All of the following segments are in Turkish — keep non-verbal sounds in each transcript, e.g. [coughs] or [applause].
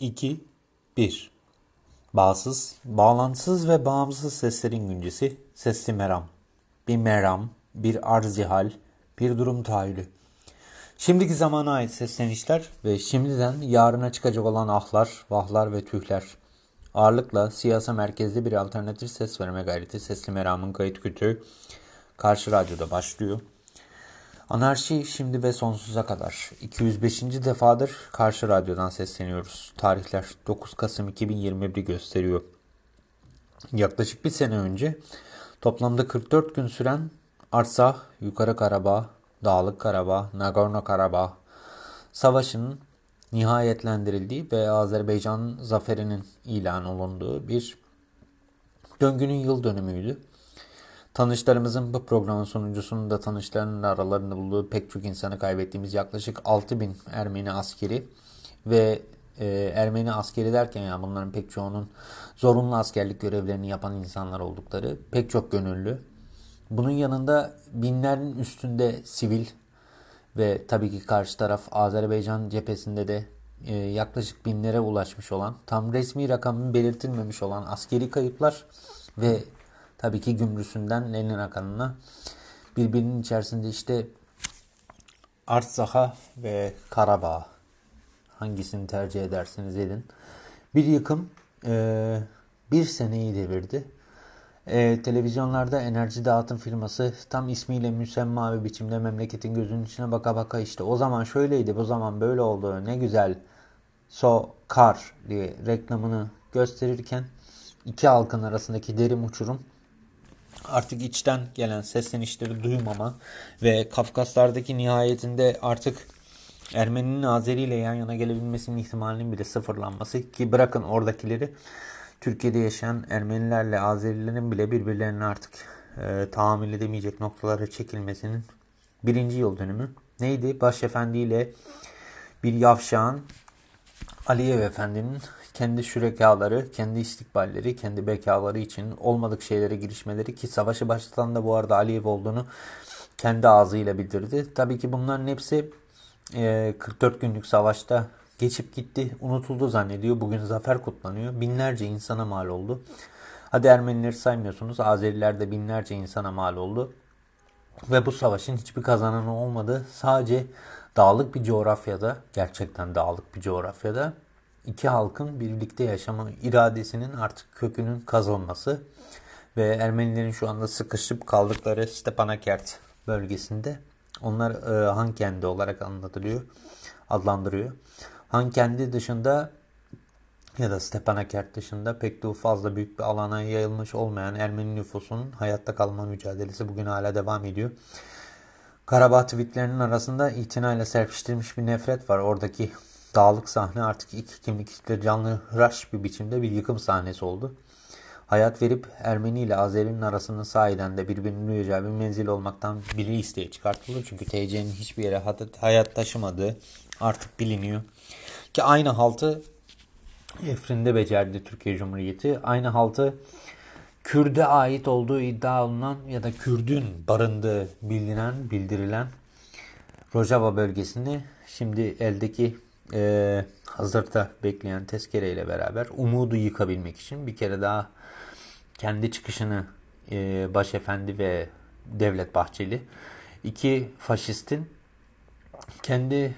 3, 2, 1. Bağsız, bağlantısız ve bağımsız seslerin güncesi, sesli meram. Bir meram, bir arzihal, bir durum tahayyülü. Şimdiki zamana ait seslenişler ve şimdiden yarına çıkacak olan ahlar, vahlar ve tühler. Ağırlıkla siyasa merkezli bir alternatif ses verme gayreti Sesli Meram'ın kayıt kütüğü Karşı Radyo'da başlıyor. Anarşi şimdi ve sonsuza kadar 205. defadır Karşı Radyo'dan sesleniyoruz. Tarihler 9 Kasım 2021 gösteriyor. Yaklaşık bir sene önce toplamda 44 gün süren Artsah, Yukarı Karabağ, Dağlık Karabağ, Nagorno-Karabağ savaşının nihayetlendirildiği ve Azerbaycan zaferinin ilan olunduğu bir döngünün yıl dönümüydü. Tanışlarımızın bu programın sonuncusunun da tanışlarının aralarında bulduğu pek çok insanı kaybettiğimiz yaklaşık 6000 Ermeni askeri ve e, Ermeni askeri derken yani bunların pek çoğunun zorunlu askerlik görevlerini yapan insanlar oldukları pek çok gönüllü. Bunun yanında binlerin üstünde sivil ve tabii ki karşı taraf Azerbaycan cephesinde de e, yaklaşık binlere ulaşmış olan tam resmi rakamın belirtilmemiş olan askeri kayıplar ve tabii ki gümrüsünden Lenin Akan'ına birbirinin içerisinde işte Artsak'a ve Karabağ hangisini tercih edersiniz edin. Bir yıkım e, bir seneyi devirdi. E, televizyonlarda enerji dağıtım firması tam ismiyle müsemma bir biçimde memleketin gözünün içine baka baka işte o zaman şöyleydi bu zaman böyle oldu ne güzel so kar diye reklamını gösterirken iki halkın arasındaki derin uçurum artık içten gelen seslenişleri duymama ve Kafkaslardaki nihayetinde artık Ermeninin Azeri ile yan yana gelebilmesinin ihtimalinin bile sıfırlanması ki bırakın oradakileri Türkiye'de yaşayan Ermenilerle Azerilerin bile birbirlerine artık e, tahammül edemeyecek noktalara çekilmesinin birinci yıl dönümü. Neydi? Başefendi ile bir yavşağın Aliyev Efendi'nin kendi şürekaları, kendi istikballeri, kendi bekaları için olmadık şeylere girişmeleri ki savaşı başlatan da bu arada Aliyev olduğunu kendi ağzıyla bildirdi. Tabii ki bunların hepsi 44 günlük savaşta geçip gitti, unutuldu zannediyor. Bugün zafer kutlanıyor. Binlerce insana mal oldu. Hadi Ermenileri saymıyorsunuz. Azeriler de binlerce insana mal oldu. Ve bu savaşın hiçbir kazananı olmadı. Sadece dağlık bir coğrafyada, gerçekten dağlık bir coğrafyada iki halkın birlikte yaşama iradesinin artık kökünün kazanması ve Ermenilerin şu anda sıkışıp kaldıkları Stepanakert bölgesinde onlar e, Hankendi olarak anlatılıyor, adlandırıyor. Hankendi dışında ya da Stepanakert dışında pek de fazla büyük bir alana yayılmış olmayan Ermeni nüfusunun hayatta kalma mücadelesi bugün hala devam ediyor. Karabağ tweetlerinin arasında itinayla serpiştirilmiş bir nefret var. Oradaki dağlık sahne artık iki kimlikle canlı hıraş bir biçimde bir yıkım sahnesi oldu. Hayat verip Ermeni ile Azeri'nin arasında sahiden de birbirinin duyacağı bir menzil olmaktan biri isteği çıkartıldı. Çünkü TC'nin hiçbir yere hayat taşımadığı artık biliniyor. Ki aynı haltı Efrin'de becerdi Türkiye Cumhuriyeti. Aynı haltı Kürt'e ait olduğu iddia olunan ya da Kürt'ün barındığı bilinen, bildirilen Rojava bölgesini şimdi eldeki e, hazırda bekleyen tezkere ile beraber umudu yıkabilmek için bir kere daha kendi çıkışını e, Başefendi ve Devlet Bahçeli iki faşistin kendi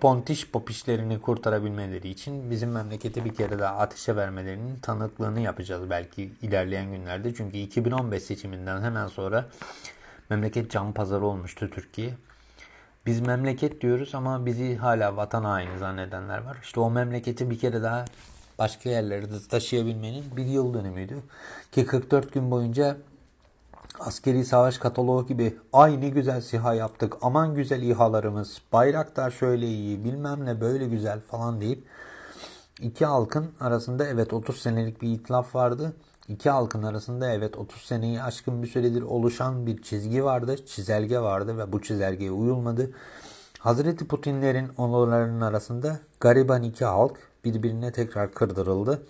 pontiş popişlerini kurtarabilmeleri için bizim memlekete bir kere daha ateşe vermelerinin tanıklığını yapacağız belki ilerleyen günlerde. Çünkü 2015 seçiminden hemen sonra memleket can pazarı olmuştu Türkiye. Biz memleket diyoruz ama bizi hala vatan haini zannedenler var. İşte o memleketi bir kere daha başka yerlere de taşıyabilmenin bir yıl dönümüydü. Ki 44 gün boyunca askeri savaş kataloğu gibi ay ne güzel siha yaptık aman güzel İHA'larımız bayraktar şöyle iyi bilmem ne böyle güzel falan deyip iki halkın arasında evet 30 senelik bir itlaf vardı. İki halkın arasında evet 30 seneyi aşkın bir süredir oluşan bir çizgi vardı, çizelge vardı ve bu çizelgeye uyulmadı. Hazreti Putinlerin onurlarının arasında gariban iki halk birbirine tekrar kırdırıldı.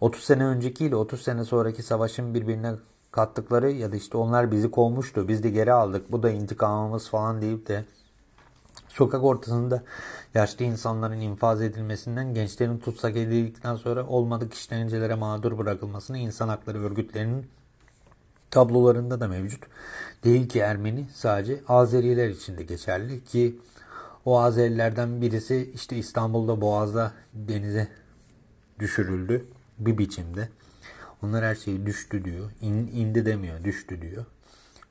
30 sene önceki ile 30 sene sonraki savaşın birbirine kattıkları ya da işte onlar bizi kovmuştu biz de geri aldık bu da intikamımız falan deyip de Sokak ortasında yaşlı insanların infaz edilmesinden, gençlerin tutsak edildikten sonra olmadık işkencelere mağdur bırakılmasını insan hakları örgütlerinin tablolarında da mevcut. Değil ki Ermeni sadece Azeriler için de geçerli ki o Azerilerden birisi işte İstanbul'da Boğaz'da denize düşürüldü bir biçimde. Onlar her şeyi düştü diyor. İn, indi demiyor, düştü diyor.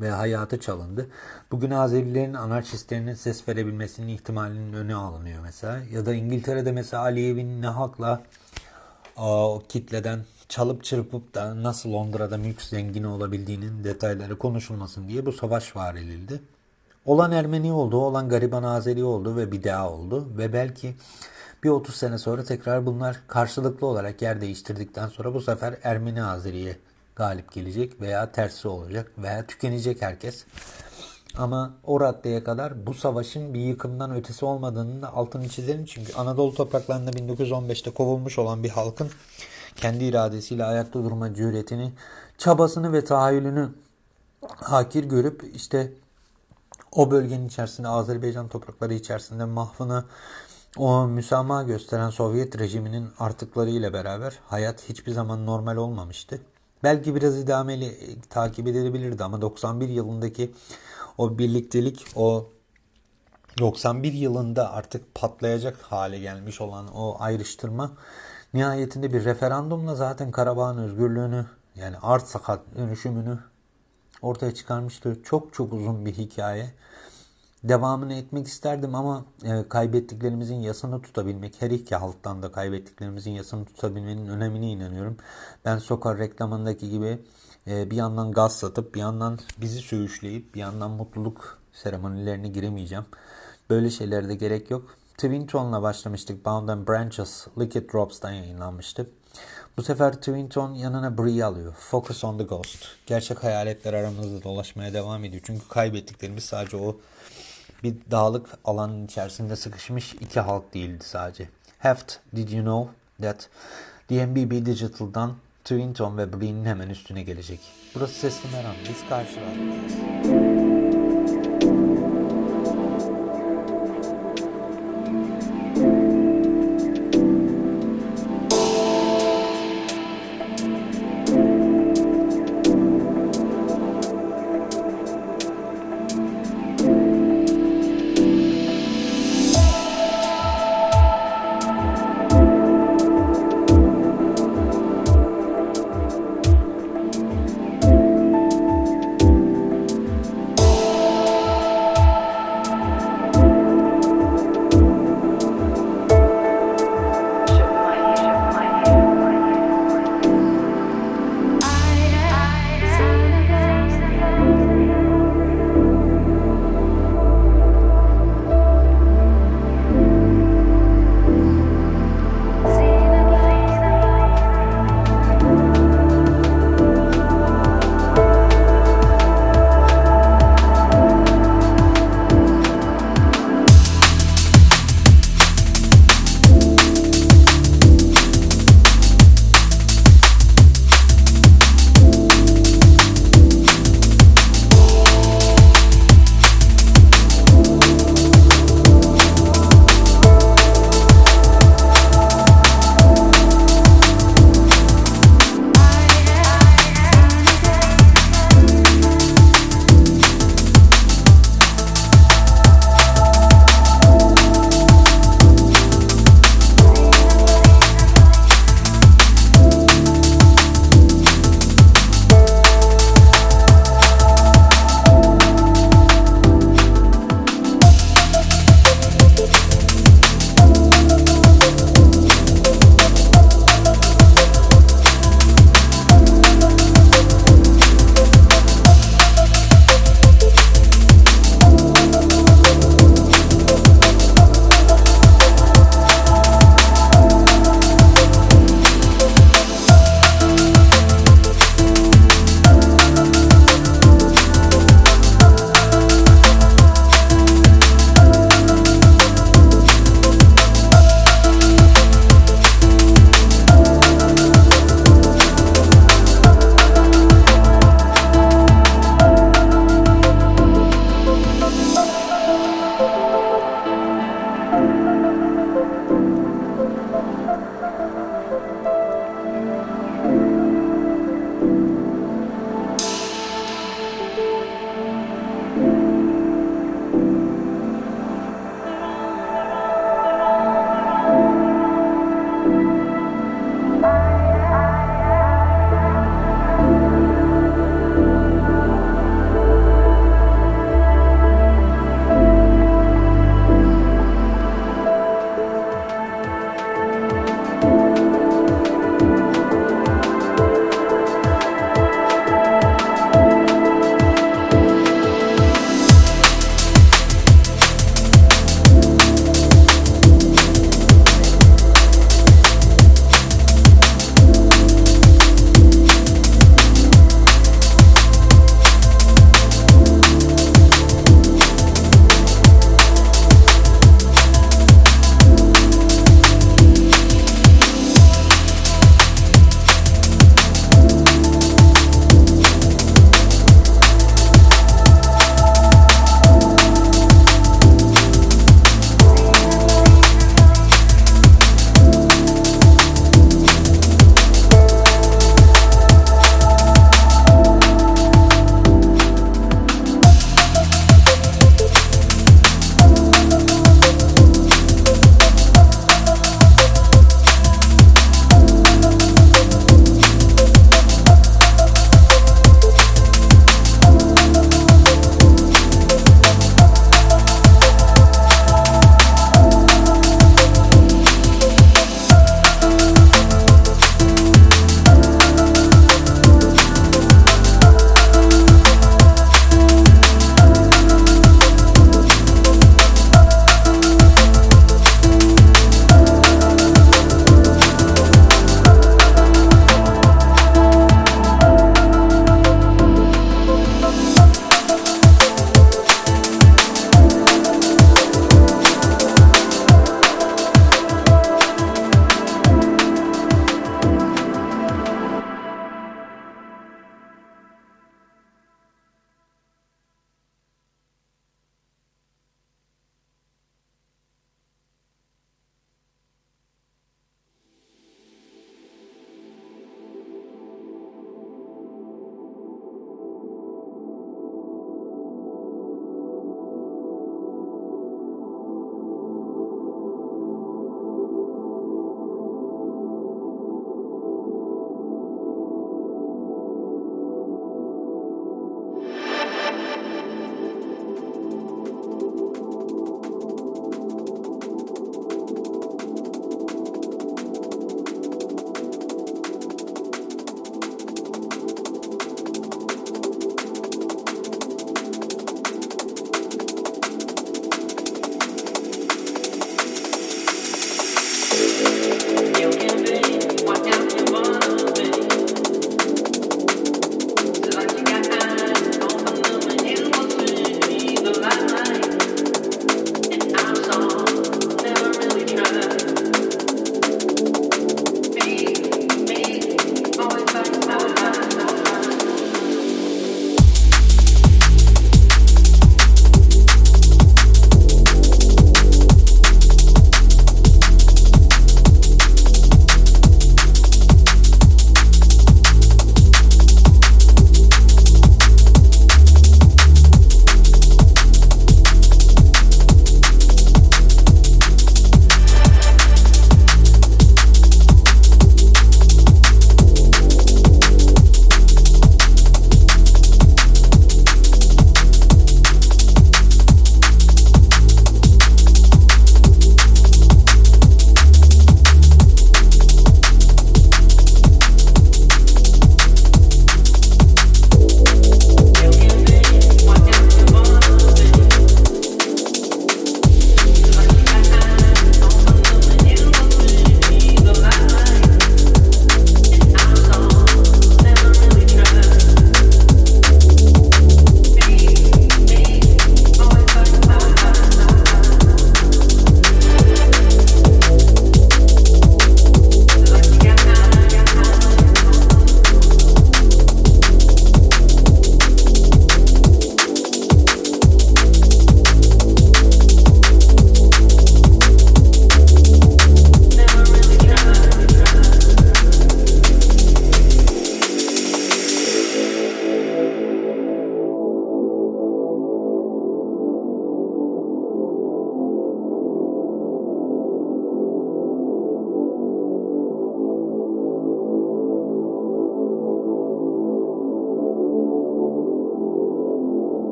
Ve hayatı çalındı. Bugün Azerilerin anarşistlerine ses verebilmesinin ihtimalinin önü alınıyor mesela. Ya da İngiltere'de mesela Aliyev'in ne hakla o kitleden çalıp çırpıp da nasıl Londra'da mülk zengini olabildiğinin detayları konuşulmasın diye bu savaş var edildi. Olan Ermeni oldu, olan gariban Azeri oldu ve bir daha oldu. Ve belki bir 30 sene sonra tekrar bunlar karşılıklı olarak yer değiştirdikten sonra bu sefer Ermeni Azeri'ye galip gelecek veya tersi olacak veya tükenecek herkes. Ama o raddeye kadar bu savaşın bir yıkımdan ötesi olmadığını da altını çizelim. Çünkü Anadolu topraklarında 1915'te kovulmuş olan bir halkın kendi iradesiyle ayakta durma cüretini, çabasını ve tahayyülünü hakir görüp işte o bölgenin içerisinde Azerbaycan toprakları içerisinde mahvına o müsamaha gösteren Sovyet rejiminin artıklarıyla beraber hayat hiçbir zaman normal olmamıştı. Belki biraz idameli takip edilebilirdi ama 91 yılındaki o birliktelik, o 91 yılında artık patlayacak hale gelmiş olan o ayrıştırma nihayetinde bir referandumla zaten Karabağ'ın özgürlüğünü yani art sakat dönüşümünü ortaya çıkarmıştır. Çok çok uzun bir hikaye. Devamını etmek isterdim ama e, kaybettiklerimizin yasını tutabilmek, her iki halktan da kaybettiklerimizin yasını tutabilmenin önemine inanıyorum. Ben sokak reklamındaki gibi e, bir yandan gaz satıp bir yandan bizi söğüşleyip bir yandan mutluluk seremonilerine giremeyeceğim. Böyle şeylere de gerek yok. Twin Tone'la başlamıştık. Bound and Branches, Liquid Drops'tan yayınlanmıştı. Bu sefer Twin Tone yanına Bree alıyor. Focus on the Ghost. Gerçek hayaletler aramızda dolaşmaya devam ediyor. Çünkü kaybettiklerimiz sadece o bir dağlık alanın içerisinde sıkışmış iki halk değildi sadece. Heft, did you know that DMBB Digital'dan Twin Tone ve Bree'nin hemen üstüne gelecek. Burası Sesli Meram. Biz karşılar.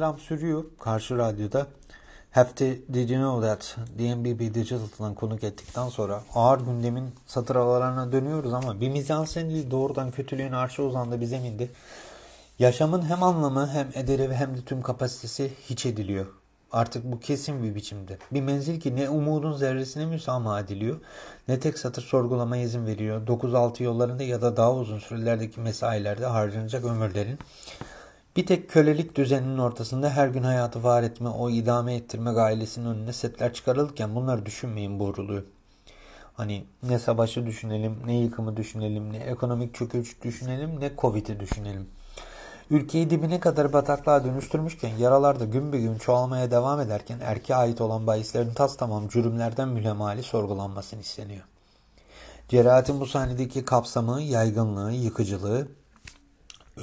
Sesli Meram sürüyor karşı radyoda. Hefte Did You Know That DMBB Digital'dan konuk ettikten sonra ağır gündemin satır aralarına dönüyoruz ama bir mizansen değil doğrudan kötülüğün arşa uzandı bir zeminde. Yaşamın hem anlamı hem ederi hem de tüm kapasitesi hiç ediliyor. Artık bu kesin bir biçimde. Bir menzil ki ne umudun zerresine müsamaha ediliyor ne tek satır sorgulama izin veriyor. 9-6 yollarında ya da daha uzun sürelerdeki mesailerde harcanacak ömürlerin bir tek kölelik düzeninin ortasında her gün hayatı var etme, o idame ettirme gailesinin önüne setler çıkarılırken bunları düşünmeyin buğruluyor. Hani ne savaşı düşünelim, ne yıkımı düşünelim, ne ekonomik çöküş düşünelim, ne Covid'i düşünelim. Ülkeyi dibine kadar bataklığa dönüştürmüşken yaralar da gün bir gün çoğalmaya devam ederken erkeğe ait olan bahislerin tas tamam cürümlerden mülemali sorgulanmasını isteniyor. Cerahatin bu sahnedeki kapsamı, yaygınlığı, yıkıcılığı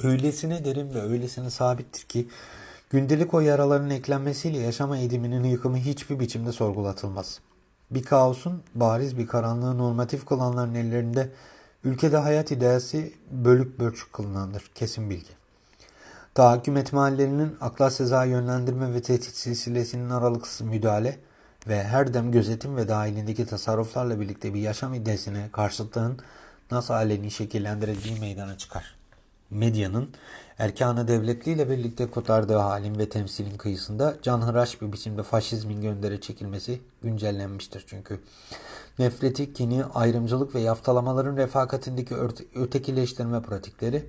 öylesine derin ve öylesine sabittir ki gündelik o yaraların eklenmesiyle yaşama ediminin yıkımı hiçbir biçimde sorgulatılmaz. Bir kaosun bariz bir karanlığı normatif kılanların ellerinde ülkede hayat ideası bölük bölçük kılınandır. Kesin bilgi. Tahakküm etme hallerinin akla seza yönlendirme ve tehdit silsilesinin aralıksız müdahale ve her dem gözetim ve dahilindeki tasarruflarla birlikte bir yaşam iddiasine karşıtlığın nasıl aleni şekillendirildiği meydana çıkar medyanın erkanı devletliyle birlikte kotardığı halin ve temsilin kıyısında canhıraş bir biçimde faşizmin göndere çekilmesi güncellenmiştir çünkü. Nefreti, kini, ayrımcılık ve yaftalamaların refakatindeki ötekileştirme pratikleri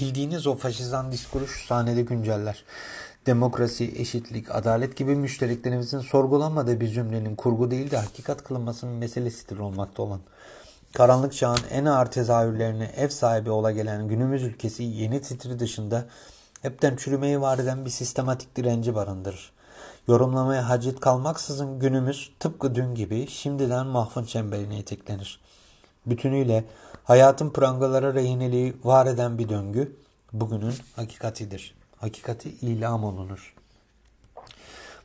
bildiğiniz o faşizan diskuru şu sahnede günceller. Demokrasi, eşitlik, adalet gibi müştereklerimizin sorgulanmadığı bir cümlenin kurgu değil de hakikat kılınmasının meselesidir olmakta olan. Karanlık çağın en ağır tezahürlerine ev sahibi ola gelen günümüz ülkesi yeni titri dışında hepten çürümeyi var eden bir sistematik direnci barındırır. Yorumlamaya hacet kalmaksızın günümüz tıpkı dün gibi şimdiden mahfun çemberine eteklenir. Bütünüyle hayatın prangalara rehineliği var eden bir döngü bugünün hakikatidir. Hakikati ilam olunur.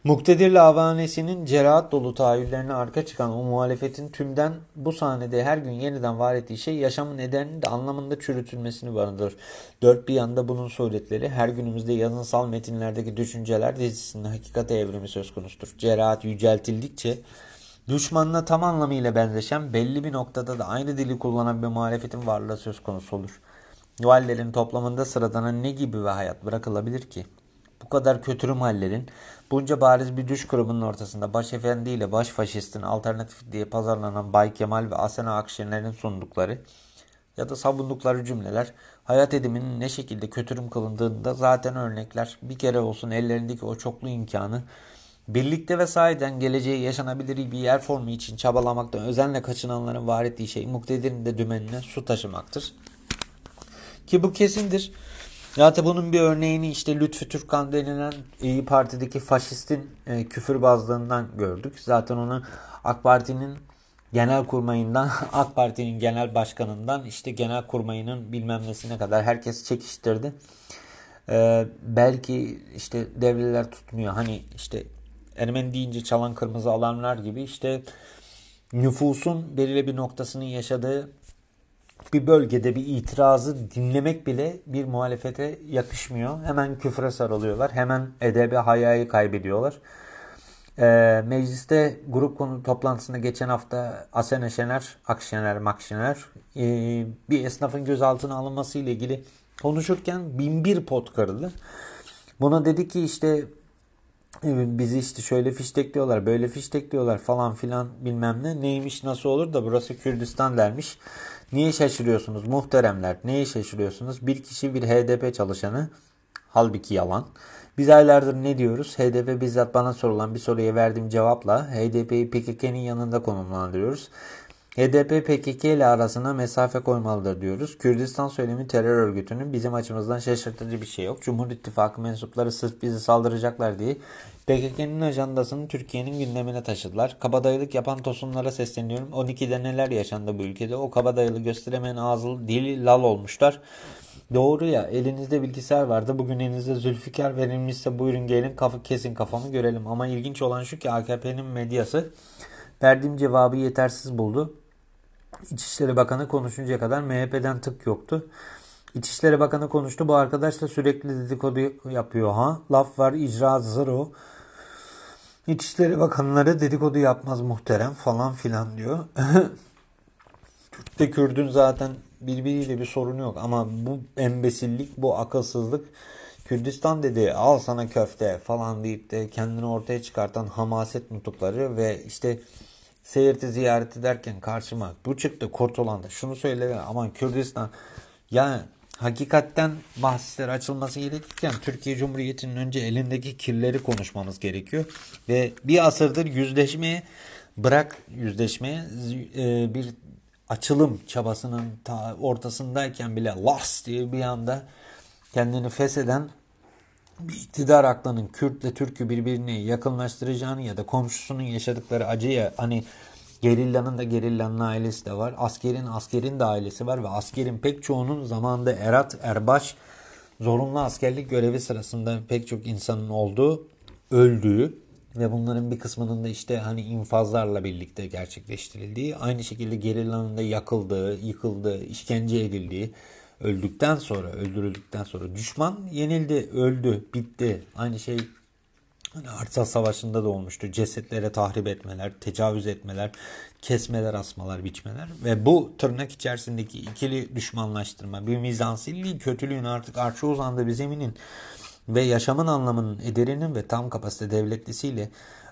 Muktedir lavanesinin cerahat dolu tahayyüllerine arka çıkan o muhalefetin tümden bu sahnede her gün yeniden var ettiği şey yaşamın nedenini de anlamında çürütülmesini barındırır. Dört bir yanda bunun suretleri her günümüzde yazınsal metinlerdeki düşünceler dizisinde hakikate evrimi söz konusudur. Cerahat yüceltildikçe düşmanına tam anlamıyla benzeşen belli bir noktada da aynı dili kullanan bir muhalefetin varlığı söz konusu olur. Vallerin toplamında sıradana ne gibi bir hayat bırakılabilir ki? Bu kadar kötürüm hallerin bunca bariz bir düş grubunun ortasında başefendi ile baş faşistin alternatif diye pazarlanan Bay Kemal ve Asena Akşener'in sundukları ya da savundukları cümleler hayat ediminin ne şekilde kötürüm kılındığında zaten örnekler bir kere olsun ellerindeki o çoklu imkanı birlikte ve sahiden geleceği yaşanabilir bir yer formu için çabalamaktan özenle kaçınanların var ettiği şey muktedirin de dümenine su taşımaktır. Ki bu kesindir. Zaten bunun bir örneğini işte Lütfü Türkkan denilen İyi Parti'deki faşistin e, küfürbazlığından gördük. Zaten onu AK Parti'nin genel kurmayından, [laughs] AK Parti'nin genel başkanından işte genel kurmayının bilmem nesine kadar herkes çekiştirdi. Ee, belki işte devleler tutmuyor. Hani işte Ermeni deyince çalan kırmızı alarmlar gibi işte nüfusun belirli bir noktasının yaşadığı bir bölgede bir itirazı dinlemek bile bir muhalefete yakışmıyor. Hemen küfre sarılıyorlar. Hemen edebi hayayı kaybediyorlar. Ee, mecliste grup konu toplantısında geçen hafta Asena Şener, Akşener, Makşener e, bir esnafın gözaltına alınması ile ilgili konuşurken bin bir pot karıldı. Buna dedi ki işte e, bizi işte şöyle fiştekliyorlar, böyle fiştekliyorlar falan filan bilmem ne. Neymiş nasıl olur da burası Kürdistan dermiş. Niye şaşırıyorsunuz muhteremler? Neye şaşırıyorsunuz? Bir kişi bir HDP çalışanı. Halbuki yalan. Biz aylardır ne diyoruz? HDP bizzat bana sorulan bir soruya verdiğim cevapla HDP'yi PKK'nın yanında konumlandırıyoruz. HDP PKK ile arasına mesafe koymalıdır diyoruz. Kürdistan söylemi terör örgütünün bizim açımızdan şaşırtıcı bir şey yok. Cumhur İttifakı mensupları sırf bizi saldıracaklar diye PKK'nın ajandasını Türkiye'nin gündemine taşıdılar. Kabadayılık yapan tosunlara sesleniyorum. 12'de neler yaşandı bu ülkede? O kabadayılığı gösteremeyen ağzı dili lal olmuşlar. Doğru ya elinizde bilgisayar vardı. Bugün elinizde Zülfikar verilmişse buyurun gelin kafa, kesin kafamı görelim. Ama ilginç olan şu ki AKP'nin medyası verdiğim cevabı yetersiz buldu. İçişleri Bakanı konuşuncaya kadar MHP'den tık yoktu. İçişleri Bakanı konuştu. Bu arkadaş da sürekli dedikodu yapıyor ha. Laf var icra zero. İçişleri Bakanları dedikodu yapmaz muhterem falan filan diyor. [laughs] Kürt'te Kürdün zaten birbiriyle bir sorunu yok ama bu embesillik, bu akılsızlık Kürdistan dedi al sana köfte falan deyip de kendini ortaya çıkartan hamaset nutukları ve işte seyirti ziyaret ederken karşıma bu çıktı Kurtulan'da şunu söyle aman Kürdistan yani hakikatten bahsler açılması gerekirken Türkiye Cumhuriyeti'nin önce elindeki kirleri konuşmamız gerekiyor. Ve bir asırdır yüzleşmeye bırak yüzleşmeye e, bir açılım çabasının ta ortasındayken bile las diye bir anda kendini fesheden bir iktidar aklının Kürtle Türk'ü birbirine yakınlaştıracağını ya da komşusunun yaşadıkları acıya hani gerillanın da gerillanın ailesi de var. Askerin askerin de ailesi var ve askerin pek çoğunun zamanında Erat Erbaş zorunlu askerlik görevi sırasında pek çok insanın olduğu, öldüğü ve bunların bir kısmının da işte hani infazlarla birlikte gerçekleştirildiği, aynı şekilde gerillanın da yakıldığı, yıkıldığı, işkence edildiği, öldükten sonra, öldürüldükten sonra düşman yenildi, öldü, bitti. Aynı şey hani Artsas Savaşı'nda da olmuştu. Cesetlere tahrip etmeler, tecavüz etmeler, kesmeler, asmalar, biçmeler ve bu tırnak içerisindeki ikili düşmanlaştırma, bir mizansilliği, kötülüğün artık arşa uzandığı bir zeminin ve yaşamın anlamının ederinin ve tam kapasite devletlisiyle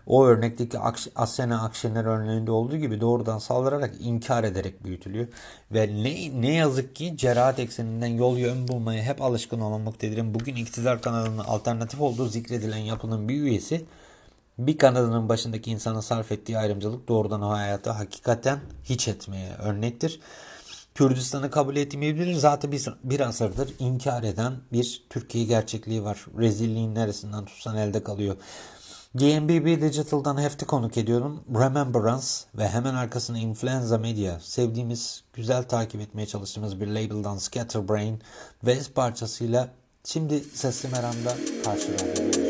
o örnekteki Asyana Akşener örneğinde olduğu gibi doğrudan saldırarak inkar ederek büyütülüyor. Ve ne, ne yazık ki cerahat ekseninden yol yön bulmaya hep alışkın olan muktedirin bugün iktidar kanalının alternatif olduğu zikredilen yapının bir üyesi bir kanadının başındaki insanın sarf ettiği ayrımcılık doğrudan o hayata hakikaten hiç etmeye örnektir. Kürdistan'ı kabul etmeyebilir. Zaten bir, bir asırdır inkar eden bir Türkiye gerçekliği var. Rezilliğin neresinden tutsan elde kalıyor. GMBB Digital'dan hefti konuk ediyorum. Remembrance ve hemen arkasına Influenza Media. Sevdiğimiz, güzel takip etmeye çalıştığımız bir label'dan Scatterbrain ve parçasıyla şimdi Sesli Meram'da karşılaşıyoruz.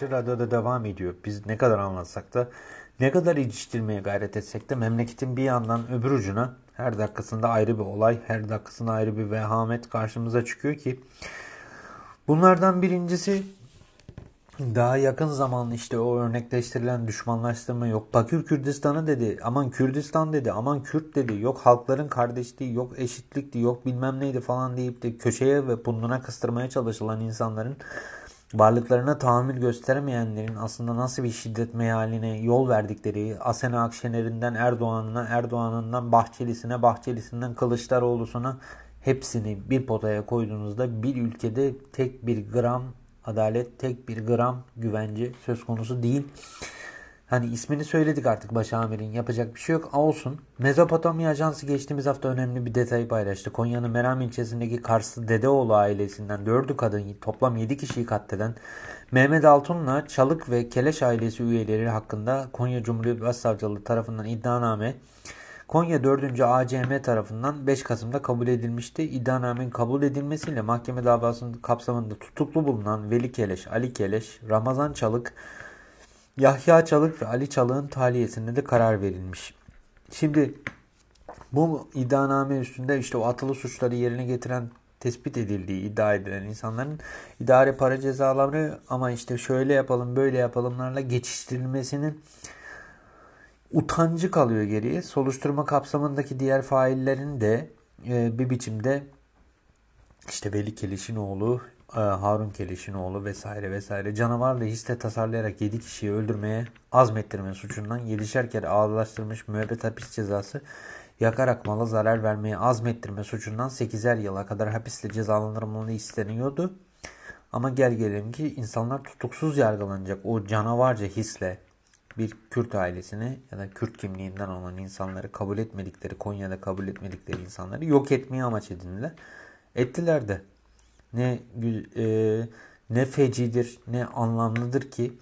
Karşı radyoda devam ediyor. Biz ne kadar anlatsak da ne kadar iliştirmeye gayret etsek de memleketin bir yandan öbür ucuna her dakikasında ayrı bir olay, her dakikasında ayrı bir vehamet karşımıza çıkıyor ki bunlardan birincisi daha yakın zaman işte o örnekleştirilen düşmanlaştırma yok. Bakür Kürdistan'ı dedi. Aman Kürdistan dedi. Aman Kürt dedi. Yok halkların kardeşliği, yok eşitlikti, yok bilmem neydi falan deyip de köşeye ve burnuna kıstırmaya çalışılan insanların varlıklarına tahammül gösteremeyenlerin aslında nasıl bir şiddet meyaline yol verdikleri Asena Akşener'inden Erdoğan'ına, Erdoğan'ından Bahçeli'sine, Bahçeli'sinden Kılıçdaroğlu'suna hepsini bir potaya koyduğunuzda bir ülkede tek bir gram adalet, tek bir gram güvence söz konusu değil. Hani ismini söyledik artık başamirin yapacak bir şey yok. Olsun. Mezopotamya Ajansı geçtiğimiz hafta önemli bir detayı paylaştı. Konya'nın Meram ilçesindeki Karslı Dedeoğlu ailesinden 4'ü kadın toplam 7 kişiyi katleden Mehmet Altun'la Çalık ve Keleş ailesi üyeleri hakkında Konya Cumhuriyet Başsavcılığı tarafından iddianame Konya 4. ACM tarafından 5 Kasım'da kabul edilmişti. İddianamenin kabul edilmesiyle mahkeme davasının kapsamında tutuklu bulunan Veli Keleş, Ali Keleş, Ramazan Çalık, Yahya Çalık ve Ali Çalık'ın tahliyesinde de karar verilmiş. Şimdi bu iddianame üstünde işte o atılı suçları yerine getiren tespit edildiği iddia edilen insanların idare para cezaları ama işte şöyle yapalım böyle yapalımlarla geçiştirilmesinin utancı kalıyor geriye. Soluşturma kapsamındaki diğer faillerin de e, bir biçimde işte Veli Keliş'in oğlu, Harun Keliş'in oğlu vesaire vesaire canavarla hisse tasarlayarak 7 kişiyi öldürmeye azmettirme suçundan 7'şer kere ağırlaştırılmış müebbet hapis cezası yakarak mala zarar vermeye azmettirme suçundan 8'er yıla kadar hapisle cezalandırılmalı isteniyordu. Ama gel gelelim ki insanlar tutuksuz yargılanacak o canavarca hisle bir Kürt ailesini ya da Kürt kimliğinden olan insanları kabul etmedikleri, Konya'da kabul etmedikleri insanları yok etmeye amaç edindiler. Ettiler de. Ne e, ne fecidir, ne anlamlıdır ki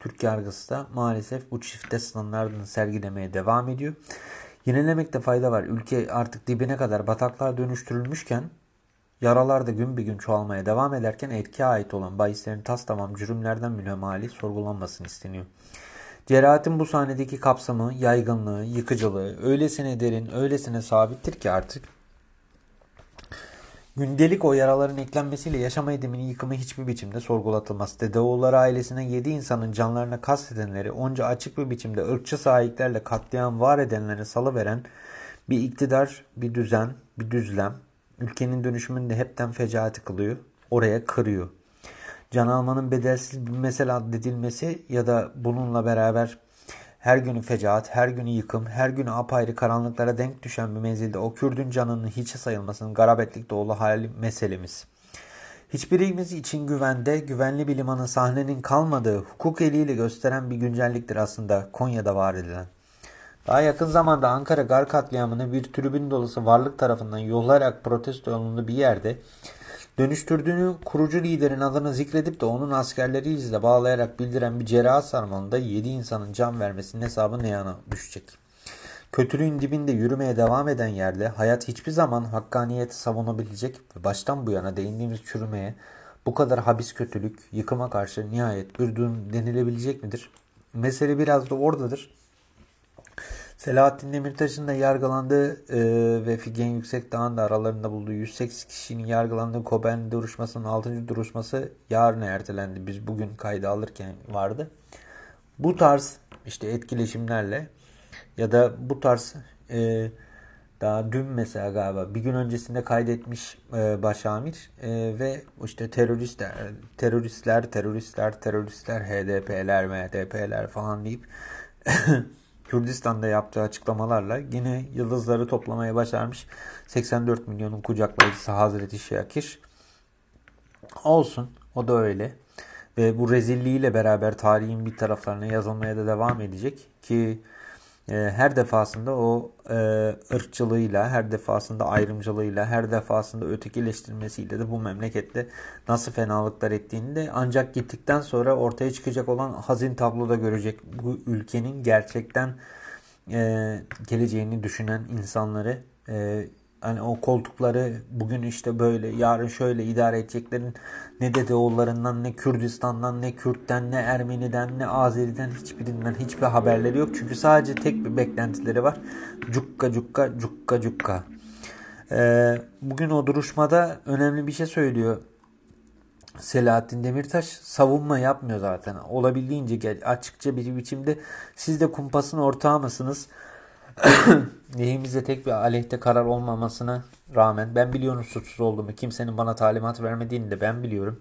Türk yargısı da maalesef bu çifte standartını sergilemeye devam ediyor. Yenilemekte fayda var. Ülke artık dibine kadar bataklığa dönüştürülmüşken yaralar da gün bir gün çoğalmaya devam ederken etkiye ait olan bahislerin tas tamam cürümlerden mülemali sorgulanmasını isteniyor. Cerahatin bu sahnedeki kapsamı, yaygınlığı, yıkıcılığı öylesine derin, öylesine sabittir ki artık gündelik o yaraların eklenmesiyle yaşama ediminin yıkımı hiçbir biçimde sorgulatılmaz. Dedeoğulları ailesine yedi insanın canlarına kastedenleri onca açık bir biçimde ırkçı sahiplerle katliam var edenleri salıveren bir iktidar, bir düzen, bir düzlem ülkenin dönüşümünü de hepten fecaati kılıyor. Oraya kırıyor can almanın bedelsiz bir mesele addedilmesi ya da bununla beraber her günü fecaat, her günü yıkım, her günü apayrı karanlıklara denk düşen bir menzilde o Kürdün canının hiçe sayılmasının garabetlik dolu hali meselemiz. Hiçbirimiz için güvende, güvenli bir limanın sahnenin kalmadığı hukuk eliyle gösteren bir güncelliktir aslında Konya'da var edilen. Daha yakın zamanda Ankara gar katliamını bir tribün dolusu varlık tarafından yollayarak protesto yolunda bir yerde Dönüştürdüğünü kurucu liderin adını zikredip de onun askerleriyle de bağlayarak bildiren bir cerrah sarmalında 7 insanın can vermesinin hesabı ne yana düşecek. Kötülüğün dibinde yürümeye devam eden yerde hayat hiçbir zaman hakkaniyeti savunabilecek ve baştan bu yana değindiğimiz çürümeye bu kadar habis kötülük, yıkıma karşı nihayet bir denilebilecek midir? Mesele biraz da oradadır. Selahattin Demirtaş'ın da yargılandığı e, ve Figen Yüksekdağ'ın da aralarında bulduğu 108 kişinin yargılandığı Koben duruşmasının 6. duruşması yarına ertelendi. Biz bugün kaydı alırken vardı. Bu tarz işte etkileşimlerle ya da bu tarz e, daha dün mesela galiba bir gün öncesinde kaydetmiş e, başamir e, ve işte teröristler, teröristler, teröristler, teröristler, HDP'ler, MHDP'ler falan deyip [laughs] Kürdistan'da yaptığı açıklamalarla yine yıldızları toplamaya başarmış 84 milyonun kucaklayıcısı Hazreti Şakir. Olsun o da öyle. Ve bu rezilliğiyle beraber tarihin bir taraflarına yazılmaya da devam edecek ki e, her defasında o e, ırkçılığıyla, her defasında ayrımcılığıyla, her defasında ötekileştirmesiyle de bu memlekette nasıl fenalıklar ettiğini de ancak gittikten sonra ortaya çıkacak olan hazin tabloda görecek bu ülkenin gerçekten e, geleceğini düşünen insanları e, hani o koltukları bugün işte böyle yarın şöyle idare edeceklerin ne Dedeoğullarından ne Kürdistan'dan ne Kürt'ten ne Ermeni'den ne Azeri'den hiçbirinden hiçbir haberleri yok. Çünkü sadece tek bir beklentileri var. Cukka cukka cukka cukka. Ee, bugün o duruşmada önemli bir şey söylüyor. Selahattin Demirtaş savunma yapmıyor zaten. Olabildiğince açıkça bir biçimde siz de kumpasın ortağı mısınız? [coughs] Lehimizde tek bir aleyhte karar olmamasına rağmen ben biliyorum suçsuz olduğumu. Kimsenin bana talimat vermediğini de ben biliyorum.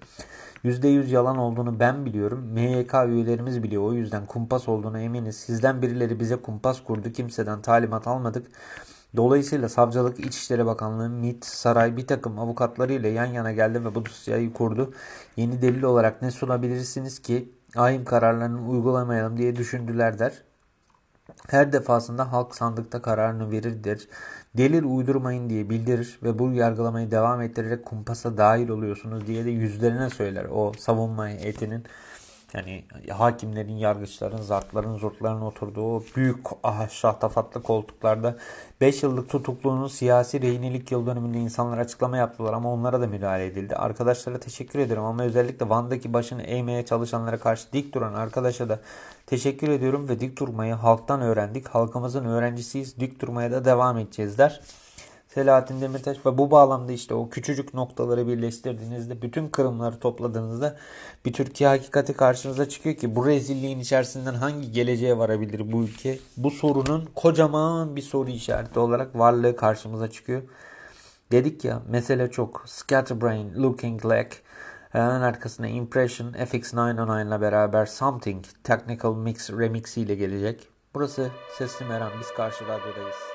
%100 yalan olduğunu ben biliyorum. MYK üyelerimiz biliyor. O yüzden kumpas olduğunu eminiz. Sizden birileri bize kumpas kurdu. Kimseden talimat almadık. Dolayısıyla Savcılık, İçişleri Bakanlığı, MİT, Saray bir takım avukatlarıyla yan yana geldi ve bu dosyayı kurdu. Yeni delil olarak ne sunabilirsiniz ki ahim kararlarını uygulamayalım diye düşündüler der. Her defasında halk sandıkta kararını verir der. Delil uydurmayın diye bildirir ve bu yargılamayı devam ettirerek kumpasa dahil oluyorsunuz diye de yüzlerine söyler o savunma heyetinin yani hakimlerin, yargıçların, zartların, zurtların oturduğu büyük ah, şahtafatlı koltuklarda 5 yıllık tutukluğunun siyasi rehinelik yıl dönümünde insanlar açıklama yaptılar ama onlara da müdahale edildi. Arkadaşlara teşekkür ederim ama özellikle Van'daki başını eğmeye çalışanlara karşı dik duran arkadaşa da teşekkür ediyorum ve dik durmayı halktan öğrendik. Halkımızın öğrencisiyiz. Dik durmaya da devam edeceğiz der. Selahattin Demirtaş ve bu bağlamda işte o küçücük noktaları birleştirdiğinizde bütün kırımları topladığınızda bir Türkiye hakikati karşınıza çıkıyor ki bu rezilliğin içerisinden hangi geleceğe varabilir bu ülke? Bu sorunun kocaman bir soru işareti olarak varlığı karşımıza çıkıyor. Dedik ya mesele çok. Scatterbrain, Looking Like, hemen arkasına Impression, FX909 ile beraber Something Technical Mix Remix ile gelecek. Burası Sesli Meram. Biz karşı radyodayız.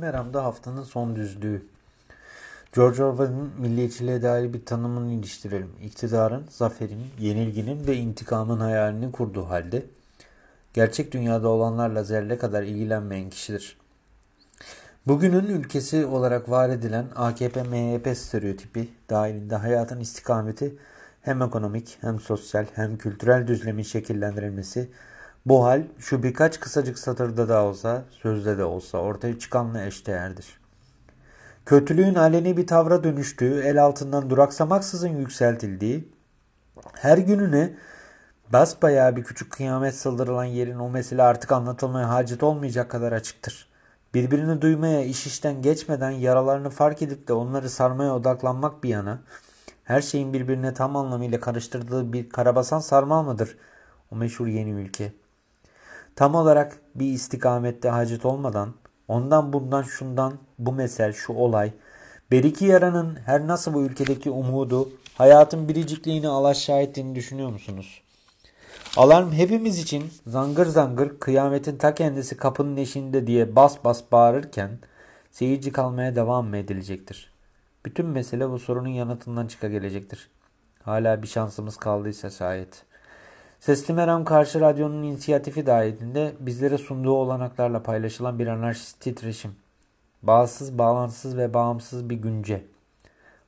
Meram'da haftanın son düzlüğü. George Orwell'ın milliyetçiliğe dair bir tanımını iliştirelim. İktidarın, zaferin, yenilginin ve intikamın hayalini kurduğu halde gerçek dünyada olanlarla zerre kadar ilgilenmeyen kişidir. Bugünün ülkesi olarak var edilen AKP-MHP stereotipi dahilinde hayatın istikameti hem ekonomik hem sosyal hem kültürel düzlemin şekillendirilmesi bu hal şu birkaç kısacık satırda da olsa sözde de olsa ortaya çıkanla eşdeğerdir. Kötülüğün aleni bir tavra dönüştüğü, el altından duraksamaksızın yükseltildiği, her gününe basbayağı bir küçük kıyamet saldırılan yerin o mesele artık anlatılmaya hacet olmayacak kadar açıktır. Birbirini duymaya, iş işten geçmeden yaralarını fark edip de onları sarmaya odaklanmak bir yana, her şeyin birbirine tam anlamıyla karıştırdığı bir karabasan sarmal mıdır o meşhur yeni ülke? Tam olarak bir istikamette hacet olmadan, ondan bundan şundan bu mesel, şu olay, beriki yaranın her nasıl bu ülkedeki umudu, hayatın biricikliğini alaşağı ettiğini düşünüyor musunuz? Alarm hepimiz için zangır zangır kıyametin ta kendisi kapının eşiğinde diye bas bas bağırırken seyirci kalmaya devam mı edilecektir? Bütün mesele bu sorunun yanıtından çıka gelecektir. Hala bir şansımız kaldıysa şayet. Sesli Meram Karşı Radyo'nun inisiyatifi dahilinde bizlere sunduğu olanaklarla paylaşılan bir anarşist titreşim. Bağımsız, bağlantısız ve bağımsız bir günce.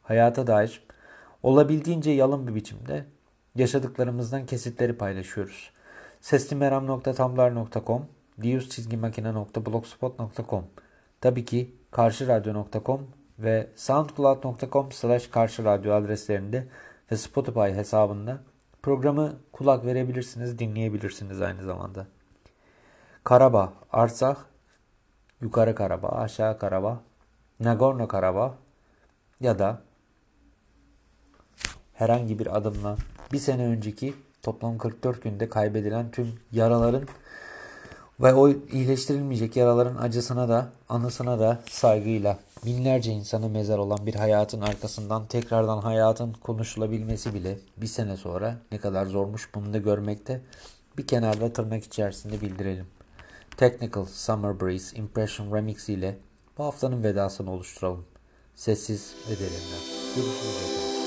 Hayata dair olabildiğince yalın bir biçimde yaşadıklarımızdan kesitleri paylaşıyoruz. seslimeram.tumblr.com dius.makine.blogspot.com Tabii ki karşıradyo.com ve soundcloud.com slash karşıradyo adreslerinde ve Spotify hesabında programı kulak verebilirsiniz, dinleyebilirsiniz aynı zamanda. Karabağ, Artsakh, Yukarı Karabağ, Aşağı Karabağ, Nagorno Karabağ ya da herhangi bir adımla bir sene önceki toplam 44 günde kaybedilen tüm yaraların ve o iyileştirilmeyecek yaraların acısına da anısına da saygıyla binlerce insanı mezar olan bir hayatın arkasından tekrardan hayatın konuşulabilmesi bile bir sene sonra ne kadar zormuş bunu da görmekte bir kenarda tırnak içerisinde bildirelim. Technical Summer Breeze Impression Remix ile bu haftanın vedasını oluşturalım. Sessiz ve derinden. Görüşürüz.